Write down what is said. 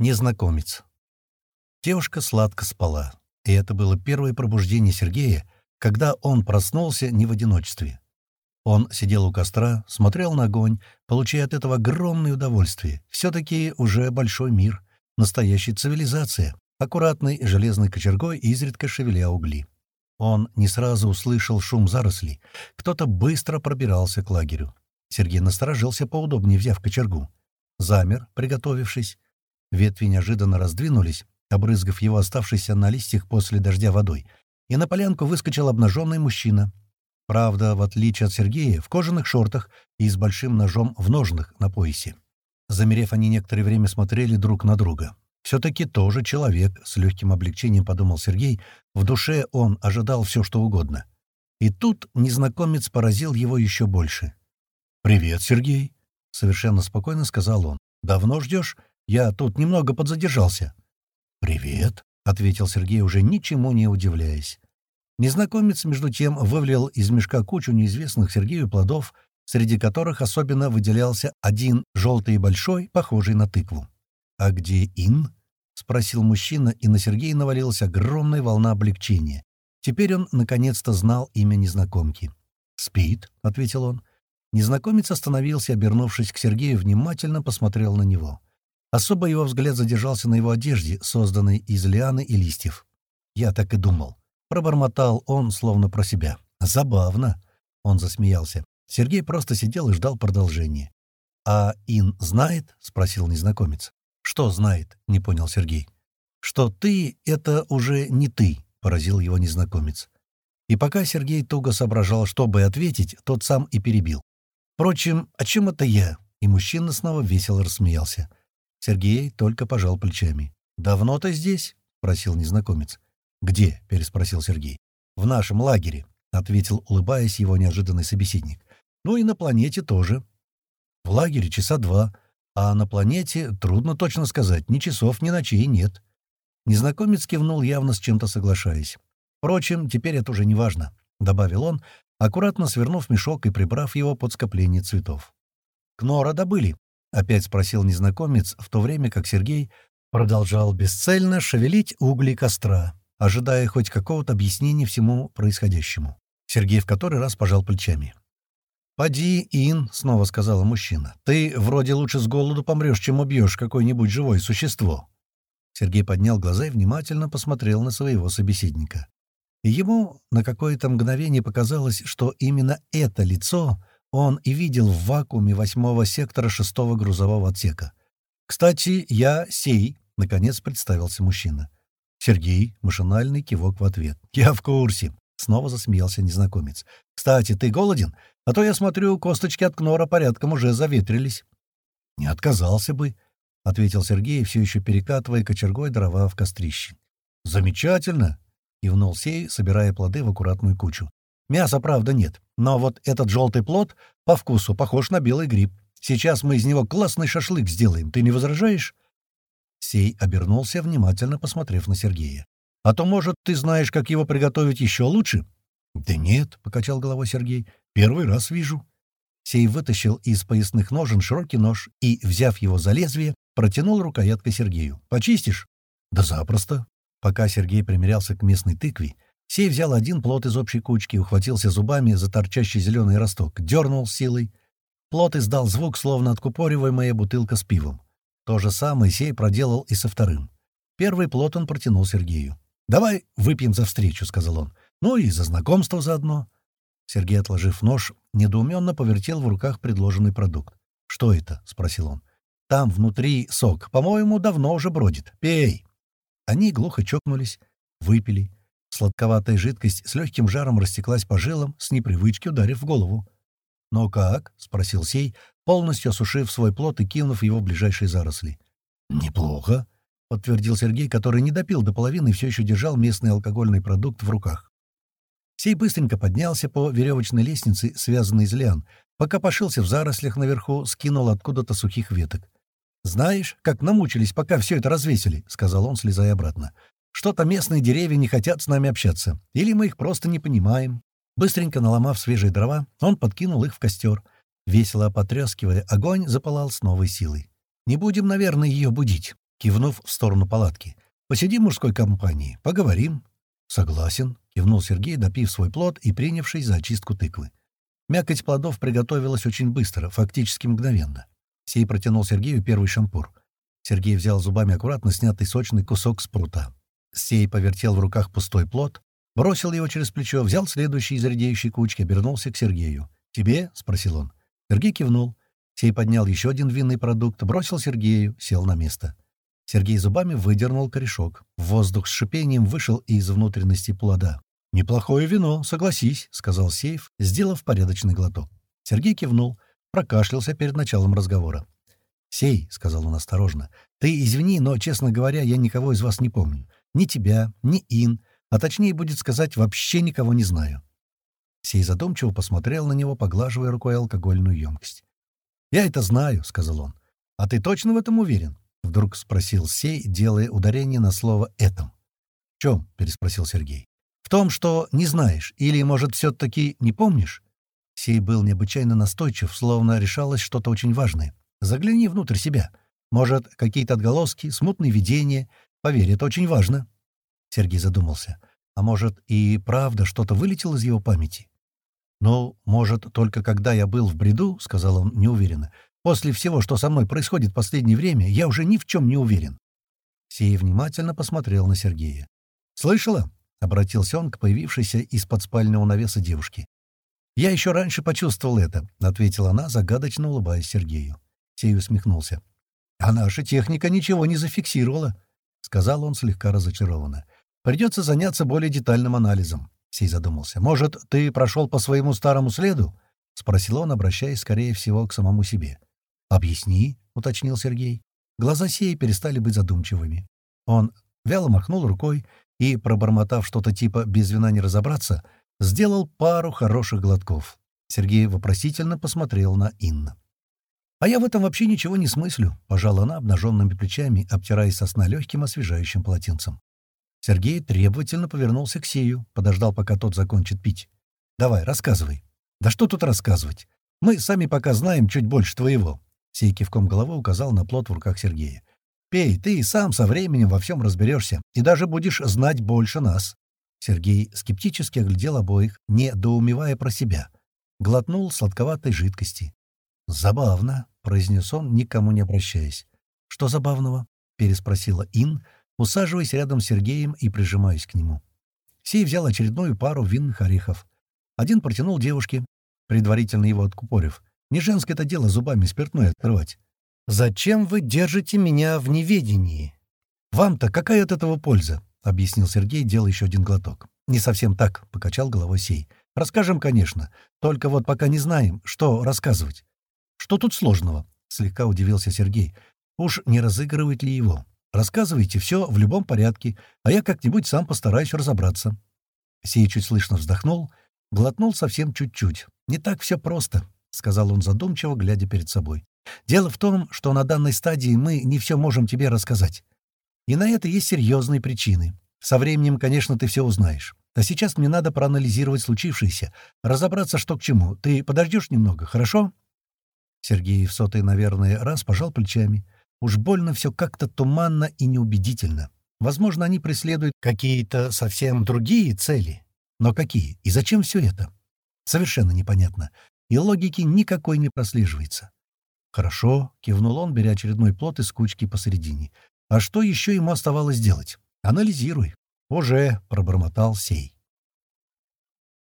Незнакомец. Девушка сладко спала, и это было первое пробуждение Сергея, когда он проснулся не в одиночестве. Он сидел у костра, смотрел на огонь, получая от этого огромное удовольствие. Все-таки уже большой мир, настоящая цивилизация, аккуратной железной кочергой изредка шевеля угли. Он не сразу услышал шум зарослей. Кто-то быстро пробирался к лагерю. Сергей насторожился поудобнее, взяв кочергу. Замер, приготовившись. Ветви неожиданно раздвинулись, обрызгав его оставшейся на листьях после дождя водой, и на полянку выскочил обнаженный мужчина. Правда, в отличие от Сергея, в кожаных шортах и с большим ножом в ножнах на поясе. Замерев, они некоторое время смотрели друг на друга. «Все-таки тоже человек», — с легким облегчением подумал Сергей. В душе он ожидал все, что угодно. И тут незнакомец поразил его еще больше. «Привет, Сергей», — совершенно спокойно сказал он. «Давно ждешь? Я тут немного подзадержался». «Привет», — ответил Сергей, уже ничему не удивляясь. Незнакомец, между тем, вывалил из мешка кучу неизвестных Сергею плодов, среди которых особенно выделялся один желтый и большой, похожий на тыкву. «А где Ин?» — спросил мужчина, и на Сергея навалилась огромная волна облегчения. Теперь он, наконец-то, знал имя незнакомки. «Спит», — ответил он. Незнакомец остановился, обернувшись к Сергею, внимательно посмотрел на него. Особо его взгляд задержался на его одежде, созданной из лианы и листьев. «Я так и думал». Пробормотал он, словно про себя. «Забавно». Он засмеялся. Сергей просто сидел и ждал продолжения. «А Ин знает?» — спросил незнакомец. «Что знает?» — не понял Сергей. «Что ты — это уже не ты», — поразил его незнакомец. И пока Сергей туго соображал, чтобы ответить, тот сам и перебил. «Впрочем, о чем это я?» И мужчина снова весело рассмеялся. Сергей только пожал плечами. «Давно ты здесь?» — спросил незнакомец. «Где?» — переспросил Сергей. «В нашем лагере», — ответил, улыбаясь его неожиданный собеседник. «Ну и на планете тоже». «В лагере часа два, а на планете трудно точно сказать, ни часов, ни ночей нет». Незнакомец кивнул, явно с чем-то соглашаясь. «Впрочем, теперь это уже не важно», — добавил он, аккуратно свернув мешок и прибрав его под скопление цветов. «Кнора добыли», Опять спросил незнакомец, в то время как Сергей продолжал бесцельно шевелить угли костра, ожидая хоть какого-то объяснения всему происходящему. Сергей в который раз пожал плечами. «Поди, Ин», — снова сказала мужчина, — «ты вроде лучше с голоду помрешь, чем убьешь какое-нибудь живое существо». Сергей поднял глаза и внимательно посмотрел на своего собеседника. Ему на какое-то мгновение показалось, что именно это лицо — он и видел в вакууме восьмого сектора шестого грузового отсека. «Кстати, я Сей», — наконец представился мужчина. Сергей, машинальный кивок в ответ. «Я в курсе», — снова засмеялся незнакомец. «Кстати, ты голоден? А то я смотрю, косточки от Кнора порядком уже заветрились». «Не отказался бы», — ответил Сергей, все еще перекатывая кочергой дрова в кострище. «Замечательно», — кивнул Сей, собирая плоды в аккуратную кучу. Мяса, правда, нет. Но вот этот желтый плод по вкусу похож на белый гриб. Сейчас мы из него классный шашлык сделаем. Ты не возражаешь?» Сей обернулся, внимательно посмотрев на Сергея. «А то, может, ты знаешь, как его приготовить еще лучше?» «Да нет», — покачал головой Сергей. «Первый раз вижу». Сей вытащил из поясных ножен широкий нож и, взяв его за лезвие, протянул рукояткой Сергею. «Почистишь?» «Да запросто». Пока Сергей примерялся к местной тыкве, Сей взял один плод из общей кучки, ухватился зубами за торчащий зеленый росток, дернул силой. Плод издал звук, словно откупориваемая бутылка с пивом. То же самое Сей проделал и со вторым. Первый плод он протянул Сергею. «Давай выпьем за встречу», — сказал он. «Ну и за знакомство заодно». Сергей, отложив нож, недоуменно повертел в руках предложенный продукт. «Что это?» — спросил он. «Там внутри сок. По-моему, давно уже бродит. Пей!» Они глухо чокнулись, выпили. Сладковатая жидкость с легким жаром растеклась по жилам, с непривычки ударив в голову. «Но как?» — спросил Сей, полностью осушив свой плод и кинув его в ближайшие заросли. «Неплохо», — подтвердил Сергей, который не допил до половины и все еще держал местный алкогольный продукт в руках. Сей быстренько поднялся по веревочной лестнице, связанной из лиан, пока пошился в зарослях наверху, скинул откуда-то сухих веток. «Знаешь, как намучились, пока все это развесили», — сказал он, слезая обратно. Что-то местные деревья не хотят с нами общаться. Или мы их просто не понимаем. Быстренько наломав свежие дрова, он подкинул их в костер. Весело потрескивая, огонь запалал с новой силой. «Не будем, наверное, ее будить», кивнув в сторону палатки. «Посидим в мужской компании, поговорим». «Согласен», — кивнул Сергей, допив свой плод и принявшись за очистку тыквы. Мякоть плодов приготовилась очень быстро, фактически мгновенно. Сей протянул Сергею первый шампур. Сергей взял зубами аккуратно снятый сочный кусок спрута. Сей повертел в руках пустой плод, бросил его через плечо, взял следующий из редеющей кучки, обернулся к Сергею. «Тебе?» — спросил он. Сергей кивнул. Сей поднял еще один винный продукт, бросил Сергею, сел на место. Сергей зубами выдернул корешок. Воздух с шипением вышел из внутренности плода. «Неплохое вино, согласись», — сказал Сейф, сделав порядочный глоток. Сергей кивнул, прокашлялся перед началом разговора. «Сей», — сказал он осторожно, — «ты извини, но, честно говоря, я никого из вас не помню. Ни тебя, ни Ин, а точнее будет сказать, вообще никого не знаю». Сей задумчиво посмотрел на него, поглаживая рукой алкогольную емкость. «Я это знаю», — сказал он. «А ты точно в этом уверен?» — вдруг спросил Сей, делая ударение на слово «этом». «В чем?» — переспросил Сергей. «В том, что не знаешь, или, может, все-таки не помнишь?» Сей был необычайно настойчив, словно решалось что-то очень важное. «Загляни внутрь себя. Может, какие-то отголоски, смутные видения. Поверь, это очень важно». Сергей задумался. «А может, и правда что-то вылетело из его памяти?» «Ну, может, только когда я был в бреду, — сказал он неуверенно, — после всего, что со мной происходит в последнее время, я уже ни в чем не уверен». Сей внимательно посмотрел на Сергея. «Слышала?» — обратился он к появившейся из-под спального навеса девушке. «Я еще раньше почувствовал это», — ответила она, загадочно улыбаясь Сергею. Сей усмехнулся. «А наша техника ничего не зафиксировала», — сказал он слегка разочарованно. «Придется заняться более детальным анализом. Сей задумался. «Может, ты прошел по своему старому следу?» — спросил он, обращаясь, скорее всего, к самому себе. «Объясни», — уточнил Сергей. Глаза Сея перестали быть задумчивыми. Он вяло махнул рукой и, пробормотав что-то типа «без вина не разобраться», сделал пару хороших глотков. Сергей вопросительно посмотрел на Инна. «А я в этом вообще ничего не смыслю», — пожала она обнаженными плечами, обтираясь со сна легким освежающим полотенцем. Сергей требовательно повернулся к Сею, подождал, пока тот закончит пить. «Давай, рассказывай». «Да что тут рассказывать? Мы сами пока знаем чуть больше твоего». Сей кивком головы указал на плод в руках Сергея. «Пей, ты и сам со временем во всем разберешься, и даже будешь знать больше нас». Сергей скептически оглядел обоих, не доумевая про себя. Глотнул сладковатой жидкости. «Забавно», — произнес он, никому не обращаясь. «Что забавного?» — переспросила Ин, усаживаясь рядом с Сергеем и прижимаясь к нему. Сей взял очередную пару винных орехов. Один протянул девушке, предварительно его откупорив. Не женское это дело зубами спиртное открывать. «Зачем вы держите меня в неведении? Вам-то какая от этого польза?» — объяснил Сергей, делая еще один глоток. «Не совсем так», — покачал головой сей. «Расскажем, конечно. Только вот пока не знаем, что рассказывать». «Что тут сложного?» — слегка удивился Сергей. «Уж не разыгрывает ли его?» Рассказывайте все в любом порядке, а я как-нибудь сам постараюсь разобраться». Сей чуть слышно вздохнул, глотнул совсем чуть-чуть. «Не так все просто», — сказал он задумчиво, глядя перед собой. «Дело в том, что на данной стадии мы не все можем тебе рассказать. И на это есть серьезные причины. Со временем, конечно, ты все узнаешь. А сейчас мне надо проанализировать случившееся, разобраться, что к чему. Ты подождешь немного, хорошо?» Сергей в сотый, наверное, раз пожал плечами. Уж больно все как-то туманно и неубедительно. Возможно, они преследуют какие-то совсем другие цели. Но какие? И зачем все это? Совершенно непонятно. И логики никакой не прослеживается. «Хорошо», — кивнул он, беря очередной плод из кучки посередине. «А что еще ему оставалось делать? Анализируй». «Уже», — пробормотал сей.